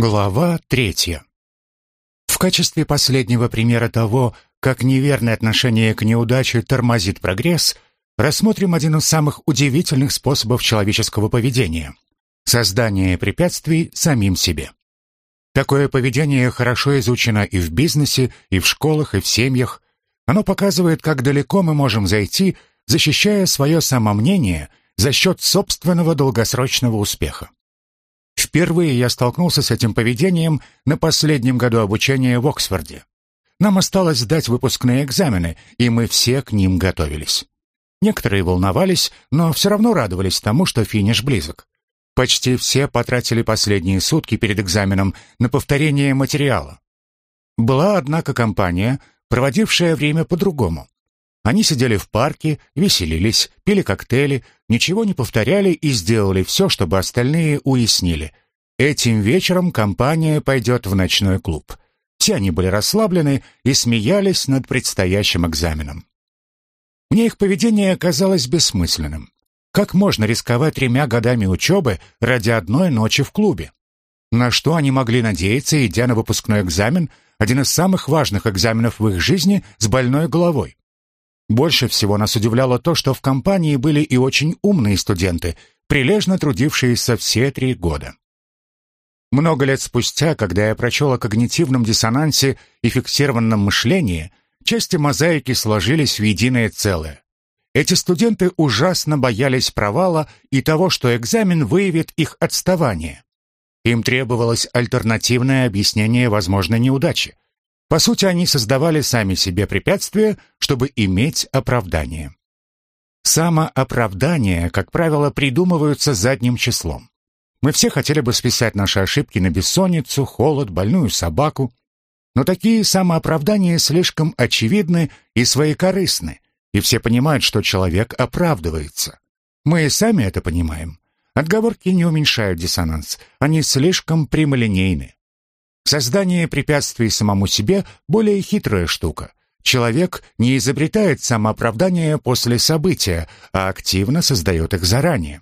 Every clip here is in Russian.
Глава третья. В качестве последнего примера того, как неверное отношение к неудаче тормозит прогресс, рассмотрим один из самых удивительных способов человеческого поведения – создание препятствий самим себе. Такое поведение хорошо изучено и в бизнесе, и в школах, и в семьях. Оно показывает, как далеко мы можем зайти, защищая свое самомнение за счет собственного долгосрочного успеха. Впервые я столкнулся с этим поведением на последнем году обучения в Оксфорде. Нам осталось сдать выпускные экзамены, и мы все к ним готовились. Некоторые волновались, но все равно радовались тому, что финиш близок. Почти все потратили последние сутки перед экзаменом на повторение материала. Была, однако, компания, проводившая время по-другому. Они сидели в парке, веселились, пили коктейли, ничего не повторяли и сделали все, чтобы остальные уяснили. Этим вечером компания пойдет в ночной клуб. Все они были расслаблены и смеялись над предстоящим экзаменом. Мне их поведение казалось бессмысленным. Как можно рисковать тремя годами учебы ради одной ночи в клубе? На что они могли надеяться, идя на выпускной экзамен, один из самых важных экзаменов в их жизни с больной головой? Больше всего нас удивляло то, что в компании были и очень умные студенты, прилежно трудившиеся все три года. Много лет спустя, когда я прочел о когнитивном диссонансе и фиксированном мышлении, части мозаики сложились в единое целое. Эти студенты ужасно боялись провала и того, что экзамен выявит их отставание. Им требовалось альтернативное объяснение возможной неудачи. По сути, они создавали сами себе препятствия, чтобы иметь оправдание. Самооправдания, как правило, придумываются задним числом. Мы все хотели бы списать наши ошибки на бессонницу, холод, больную собаку. Но такие самооправдания слишком очевидны и своекорыстны, и все понимают, что человек оправдывается. Мы и сами это понимаем. Отговорки не уменьшают диссонанс, они слишком прямолинейны. Создание препятствий самому себе – более хитрая штука. Человек не изобретает самооправдания после события, а активно создает их заранее.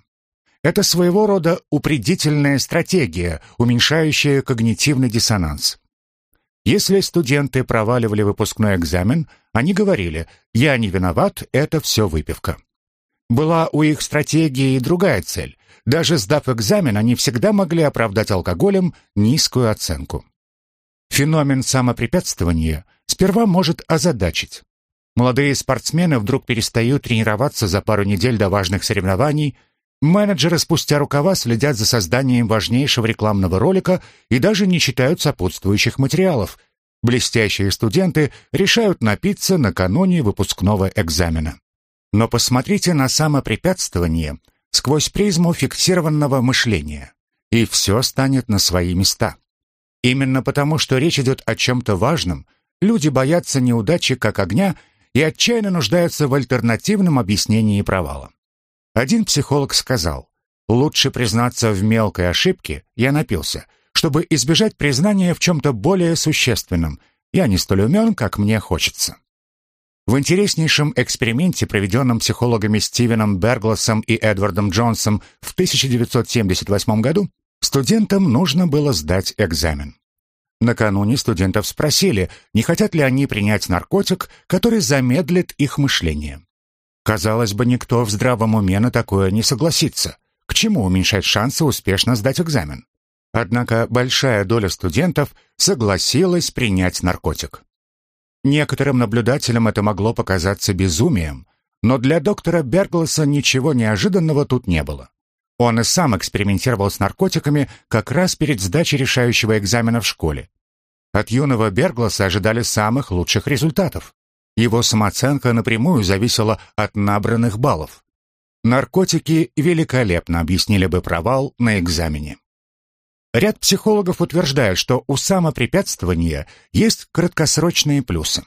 Это своего рода упредительная стратегия, уменьшающая когнитивный диссонанс. Если студенты проваливали выпускной экзамен, они говорили «я не виноват, это все выпивка». Была у их стратегии и другая цель. Даже сдав экзамен, они всегда могли оправдать алкоголем низкую оценку. Феномен самопрепятствования сперва может озадачить. Молодые спортсмены вдруг перестают тренироваться за пару недель до важных соревнований, менеджеры спустя рукава следят за созданием важнейшего рекламного ролика и даже не читают сопутствующих материалов. Блестящие студенты решают напиться накануне выпускного экзамена. Но посмотрите на самопрепятствование сквозь призму фиксированного мышления, и все станет на свои места. Именно потому, что речь идет о чем-то важном, люди боятся неудачи как огня и отчаянно нуждаются в альтернативном объяснении провала. Один психолог сказал, «Лучше признаться в мелкой ошибке, я напился, чтобы избежать признания в чем-то более существенном. Я не столь умен, как мне хочется». В интереснейшем эксперименте, проведенном психологами Стивеном Бергласом и Эдвардом Джонсом в 1978 году, Студентам нужно было сдать экзамен. Накануне студентов спросили, не хотят ли они принять наркотик, который замедлит их мышление. Казалось бы, никто в здравом уме на такое не согласится. К чему уменьшать шансы успешно сдать экзамен? Однако большая доля студентов согласилась принять наркотик. Некоторым наблюдателям это могло показаться безумием, но для доктора Бергласа ничего неожиданного тут не было. Он и сам экспериментировал с наркотиками как раз перед сдачей решающего экзамена в школе. От юного Бергласа ожидали самых лучших результатов. Его самооценка напрямую зависела от набранных баллов. Наркотики великолепно объяснили бы провал на экзамене. Ряд психологов утверждает, что у самопрепятствования есть краткосрочные плюсы.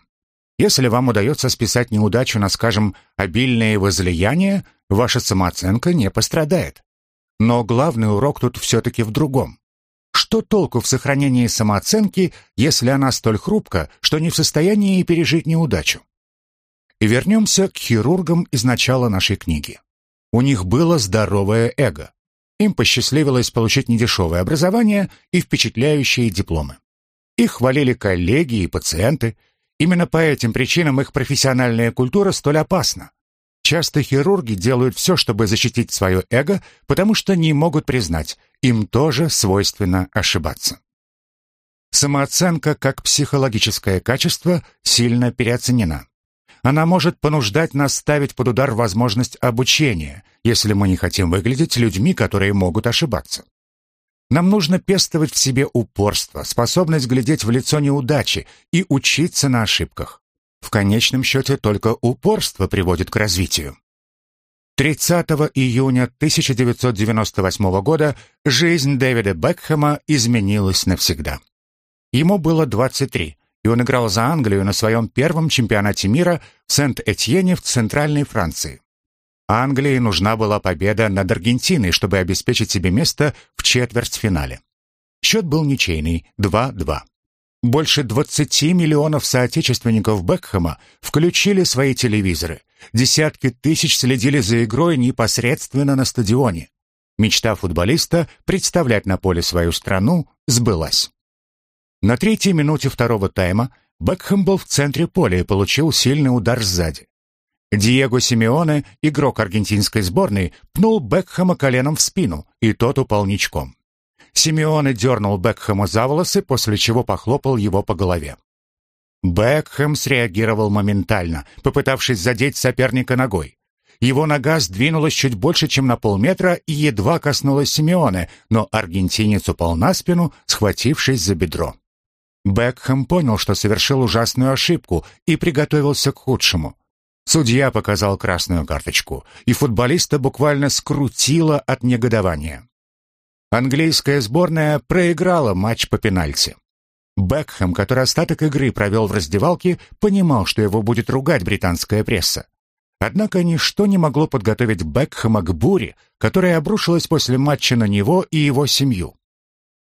Если вам удается списать неудачу на, скажем, обильное возлияние, ваша самооценка не пострадает. Но главный урок тут все-таки в другом. Что толку в сохранении самооценки, если она столь хрупка, что не в состоянии пережить неудачу? И вернемся к хирургам из начала нашей книги. У них было здоровое эго. Им посчастливилось получить недешевое образование и впечатляющие дипломы. Их хвалили коллеги и пациенты. Именно по этим причинам их профессиональная культура столь опасна. Часто хирурги делают все, чтобы защитить свое эго, потому что не могут признать, им тоже свойственно ошибаться. Самооценка как психологическое качество сильно переоценена. Она может понуждать нас ставить под удар возможность обучения, если мы не хотим выглядеть людьми, которые могут ошибаться. Нам нужно пестовать в себе упорство, способность глядеть в лицо неудачи и учиться на ошибках. В конечном счете только упорство приводит к развитию. 30 июня 1998 года жизнь Дэвида Бекхэма изменилась навсегда. Ему было 23, и он играл за Англию на своем первом чемпионате мира в Сент-Этьене в Центральной Франции. Англии нужна была победа над Аргентиной, чтобы обеспечить себе место в четвертьфинале. Счет был ничейный 2-2. Больше 20 миллионов соотечественников Бекхэма включили свои телевизоры. Десятки тысяч следили за игрой непосредственно на стадионе. Мечта футболиста представлять на поле свою страну сбылась. На третьей минуте второго тайма Бекхэм был в центре поля и получил сильный удар сзади. Диего Симеоне, игрок аргентинской сборной, пнул Бекхэма коленом в спину, и тот упал ничком. Симеоне дернул Бекхэма за волосы, после чего похлопал его по голове. Бекхэм среагировал моментально, попытавшись задеть соперника ногой. Его нога сдвинулась чуть больше, чем на полметра и едва коснулась Симеоне, но аргентинец упал на спину, схватившись за бедро. Бекхэм понял, что совершил ужасную ошибку и приготовился к худшему. Судья показал красную карточку, и футболиста буквально скрутило от негодования. Английская сборная проиграла матч по пенальти. Бекхэм, который остаток игры провел в раздевалке, понимал, что его будет ругать британская пресса. Однако ничто не могло подготовить Бекхэма к буре, которая обрушилась после матча на него и его семью.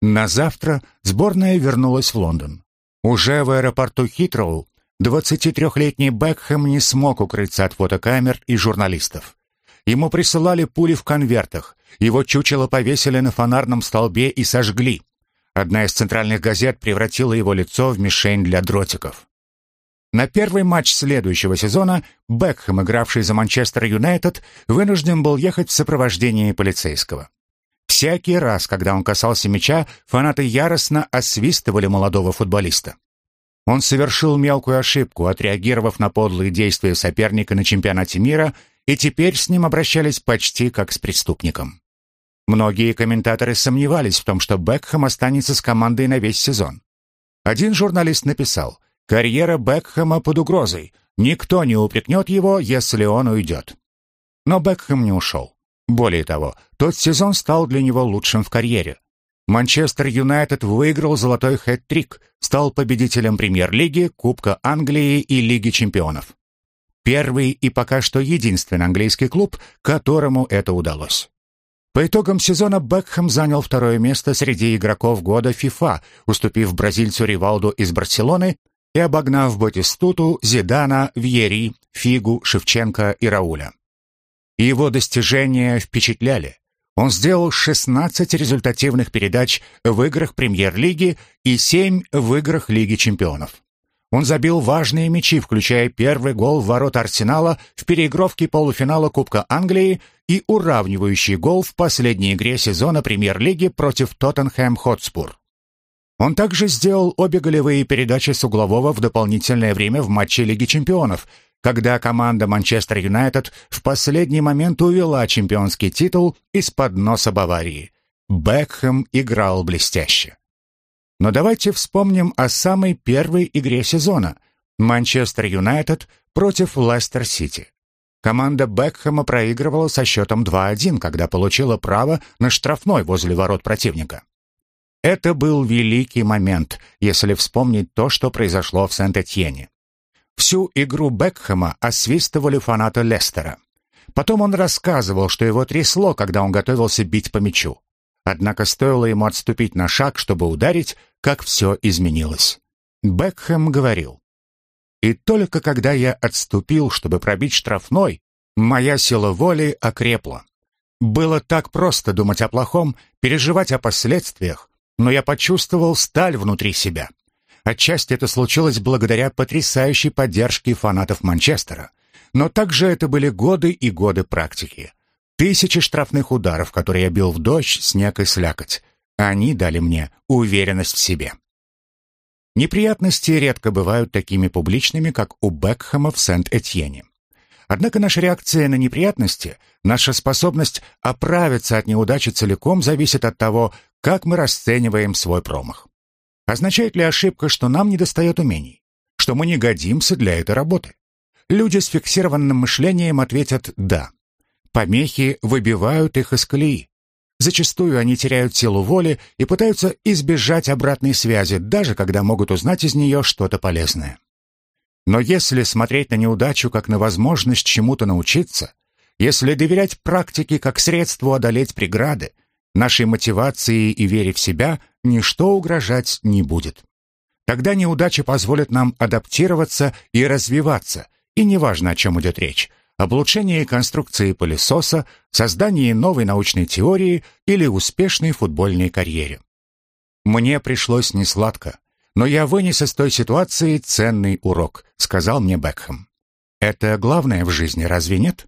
На завтра сборная вернулась в Лондон. Уже в аэропорту Хитроу 23-летний Бекхэм не смог укрыться от фотокамер и журналистов. Ему присылали пули в конвертах, его чучело повесили на фонарном столбе и сожгли. Одна из центральных газет превратила его лицо в мишень для дротиков. На первый матч следующего сезона Бекхэм, игравший за Манчестер Юнайтед, вынужден был ехать в сопровождении полицейского. Всякий раз, когда он касался мяча, фанаты яростно освистывали молодого футболиста. Он совершил мелкую ошибку, отреагировав на подлые действия соперника на чемпионате мира, и теперь с ним обращались почти как с преступником. Многие комментаторы сомневались в том, что Бекхэм останется с командой на весь сезон. Один журналист написал, «Карьера Бекхэма под угрозой. Никто не упрекнет его, если он уйдет». Но Бекхэм не ушел. Более того, тот сезон стал для него лучшим в карьере. Манчестер Юнайтед выиграл золотой хэт-трик, стал победителем Премьер-лиги, Кубка Англии и Лиги чемпионов. Первый и пока что единственный английский клуб, которому это удалось. По итогам сезона Бекхэм занял второе место среди игроков года FIFA, уступив бразильцу Ривалду из Барселоны и обогнав Батистуту, Зидана, Вьери, Фигу, Шевченко и Рауля. Его достижения впечатляли. Он сделал 16 результативных передач в играх Премьер-лиги и 7 в играх Лиги чемпионов. Он забил важные мячи, включая первый гол в ворота Арсенала в переигровке полуфинала Кубка Англии и уравнивающий гол в последней игре сезона Премьер-лиги против Тоттенхэм Хотспур. Он также сделал обе голевые передачи с углового в дополнительное время в матче Лиги чемпионов, когда команда Манчестер Юнайтед в последний момент увела чемпионский титул из-под носа Баварии. Бекхэм играл блестяще. Но давайте вспомним о самой первой игре сезона – Манчестер Юнайтед против Лестер Сити. Команда Бекхэма проигрывала со счетом 2-1, когда получила право на штрафной возле ворот противника. Это был великий момент, если вспомнить то, что произошло в Сент-Этьене. Всю игру Бекхэма освистывали фанаты Лестера. Потом он рассказывал, что его трясло, когда он готовился бить по мячу. Однако стоило ему отступить на шаг, чтобы ударить, как все изменилось. Бекхэм говорил, «И только когда я отступил, чтобы пробить штрафной, моя сила воли окрепла. Было так просто думать о плохом, переживать о последствиях, но я почувствовал сталь внутри себя. Отчасти это случилось благодаря потрясающей поддержке фанатов Манчестера. Но также это были годы и годы практики. Тысячи штрафных ударов, которые я бил в дождь, снег и слякоть. Они дали мне уверенность в себе. Неприятности редко бывают такими публичными, как у Бекхэма в Сент-Этьене. Однако наша реакция на неприятности, наша способность оправиться от неудачи целиком зависит от того, как мы расцениваем свой промах. Означает ли ошибка, что нам недостает умений? Что мы не годимся для этой работы? Люди с фиксированным мышлением ответят «да». Помехи выбивают их из колеи. Зачастую они теряют силу воли и пытаются избежать обратной связи, даже когда могут узнать из нее что-то полезное. Но если смотреть на неудачу как на возможность чему-то научиться, если доверять практике как средству одолеть преграды, нашей мотивации и вере в себя ничто угрожать не будет. Тогда неудача позволит нам адаптироваться и развиваться, и неважно, о чем идет речь об улучшении конструкции пылесоса, создании новой научной теории или успешной футбольной карьере. Мне пришлось несладко, но я вынес из той ситуации ценный урок, сказал мне Бекхэм. Это главное в жизни, разве нет?